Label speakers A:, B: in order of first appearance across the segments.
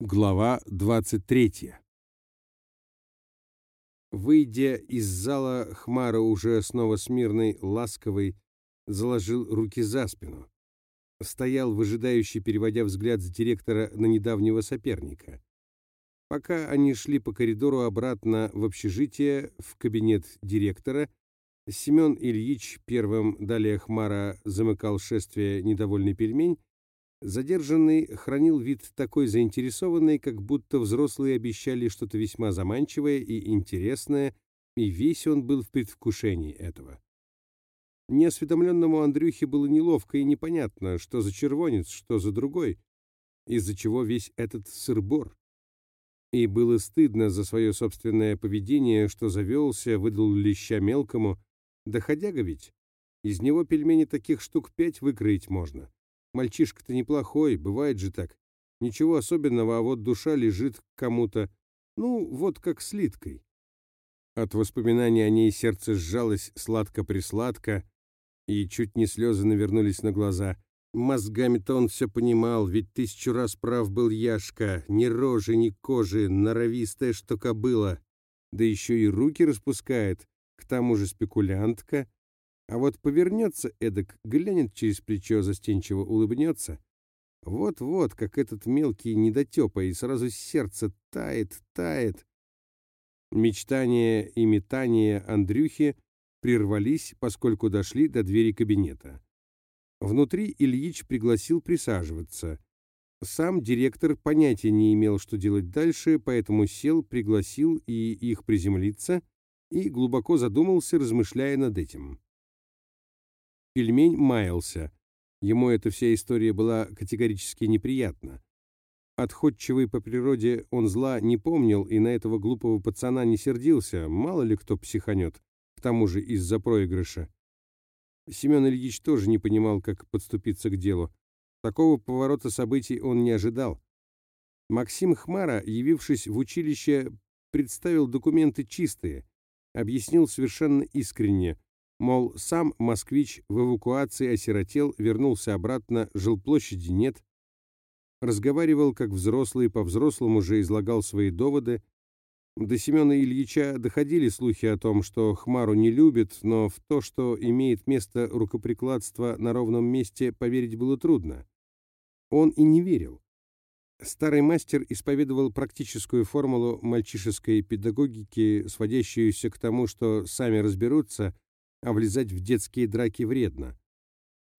A: Глава 23 Выйдя из зала, Хмара уже снова смирный, ласковый, заложил руки за спину. Стоял, выжидающий, переводя взгляд с директора на недавнего соперника. Пока они шли по коридору обратно в общежитие, в кабинет директора, Семен Ильич первым, далее Хмара, замыкал шествие недовольный пельмень, Задержанный хранил вид такой заинтересованный, как будто взрослые обещали что-то весьма заманчивое и интересное, и весь он был в предвкушении этого. Неосведомленному Андрюхе было неловко и непонятно, что за червонец, что за другой, из-за чего весь этот сырбор. И было стыдно за свое собственное поведение, что завелся, выдал леща мелкому, доходяга ведь. Из него пельмени таких штук пять выкроить можно. Мальчишка-то неплохой, бывает же так. Ничего особенного, а вот душа лежит кому-то, ну, вот как слиткой. От воспоминаний о ней сердце сжалось сладко-присладко, и чуть не слезы навернулись на глаза. Мозгами-то он все понимал, ведь тысячу раз прав был Яшка, ни рожи, ни кожи, норовистая что кобыла. Да еще и руки распускает, к тому же спекулянтка, а вот повернется эдак, глянет через плечо, застенчиво улыбнется. Вот-вот, как этот мелкий недотепа, и сразу сердце тает, тает. Мечтания и метания Андрюхи прервались, поскольку дошли до двери кабинета. Внутри Ильич пригласил присаживаться. Сам директор понятия не имел, что делать дальше, поэтому сел, пригласил и их приземлиться, и глубоко задумался, размышляя над этим. Пельмень маялся. Ему эта вся история была категорически неприятна. Отходчивый по природе он зла не помнил и на этого глупого пацана не сердился, мало ли кто психанет, к тому же из-за проигрыша. Семен Ильич тоже не понимал, как подступиться к делу. Такого поворота событий он не ожидал. Максим Хмара, явившись в училище, представил документы чистые, объяснил совершенно искренне, Мол, сам москвич в эвакуации осиротел, вернулся обратно, жилплощади нет. Разговаривал, как взрослый, по-взрослому же излагал свои доводы. До Семена Ильича доходили слухи о том, что Хмару не любит, но в то, что имеет место рукоприкладство на ровном месте, поверить было трудно. Он и не верил. Старый мастер исповедовал практическую формулу мальчишеской педагогики, сводящуюся к тому, что сами разберутся – а влезать в детские драки вредно.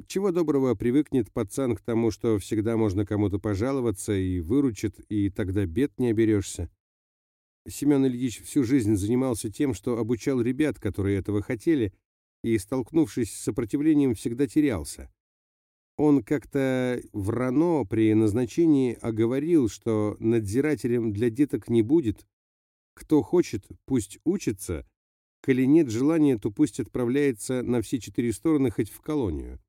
A: Чего доброго привыкнет пацан к тому, что всегда можно кому-то пожаловаться и выручит, и тогда бед не оберешься. Семен Ильич всю жизнь занимался тем, что обучал ребят, которые этого хотели, и, столкнувшись с сопротивлением, всегда терялся. Он как-то в РАНО при назначении оговорил, что надзирателем для деток не будет. Кто хочет, пусть учится, Коли нет желания, то пусть отправляется на все четыре стороны хоть в колонию.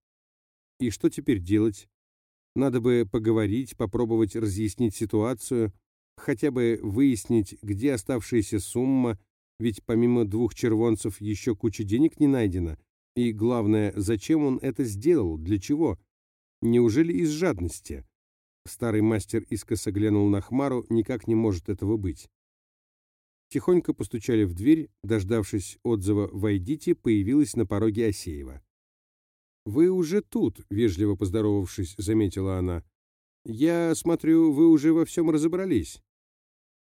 A: И что теперь делать? Надо бы поговорить, попробовать разъяснить ситуацию, хотя бы выяснить, где оставшаяся сумма, ведь помимо двух червонцев еще куча денег не найдено. И главное, зачем он это сделал, для чего? Неужели из жадности? Старый мастер искоса глянул на Хмару, никак не может этого быть. Тихонько постучали в дверь, дождавшись отзыва «Войдите», появилась на пороге Осеева. «Вы уже тут», — вежливо поздоровавшись, заметила она. «Я смотрю, вы уже во всем разобрались».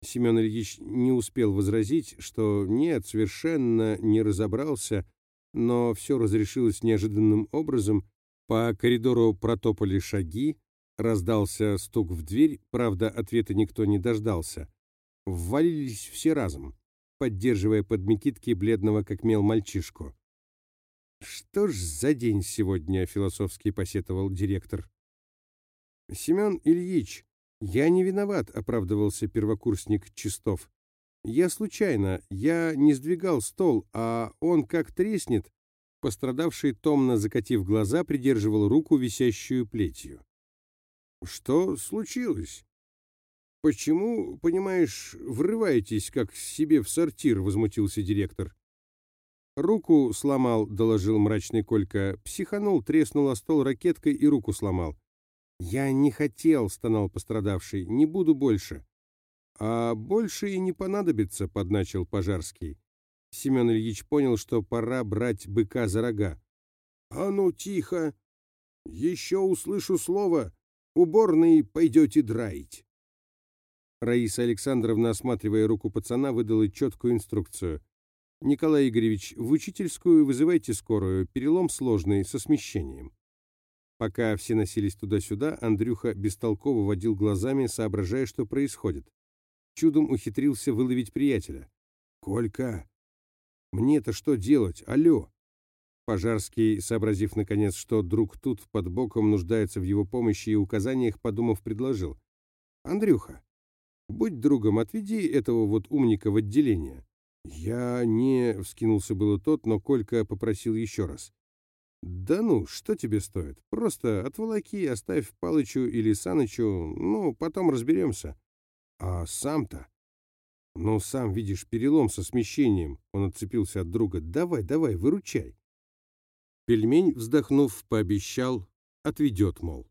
A: Семен Ильич не успел возразить, что нет, совершенно не разобрался, но все разрешилось неожиданным образом. По коридору протопали шаги, раздался стук в дверь, правда, ответа никто не дождался ввалились все разом, поддерживая под Микитки бледного как мел мальчишку. «Что ж за день сегодня?» — философски посетовал директор. «Семен Ильич, я не виноват», — оправдывался первокурсник Чистов. «Я случайно, я не сдвигал стол, а он как треснет». Пострадавший, томно закатив глаза, придерживал руку, висящую плетью. «Что случилось?» «Почему, понимаешь, врываетесь, как себе в сортир?» — возмутился директор. «Руку сломал», — доложил мрачный Колька. Психанул, треснул о стол ракеткой и руку сломал. «Я не хотел», — стонал пострадавший, — «не буду больше». «А больше и не понадобится», — подначил Пожарский. Семен Ильич понял, что пора брать быка за рога. «А ну, тихо! Еще услышу слово, уборный пойдете драить». Раиса Александровна, осматривая руку пацана, выдала четкую инструкцию. «Николай Игоревич, в учительскую вызывайте скорую, перелом сложный, со смещением». Пока все носились туда-сюда, Андрюха бестолково водил глазами, соображая, что происходит. Чудом ухитрился выловить приятеля. «Колька, мне-то что делать? Алло!» Пожарский, сообразив наконец, что друг тут под боком нуждается в его помощи и указаниях, подумав, предложил. «Андрюха, будь другом, отведи этого вот умника в отделение». «Я не...» — вскинулся было тот, но Колька попросил еще раз. «Да ну, что тебе стоит? Просто отволоки, оставь Палычу или Санычу, ну, потом разберемся». «А сам-то?» «Ну, сам видишь, перелом со смещением». Он отцепился от друга. «Давай, давай, выручай». Пельмень, вздохнув, пообещал, отведет, мол.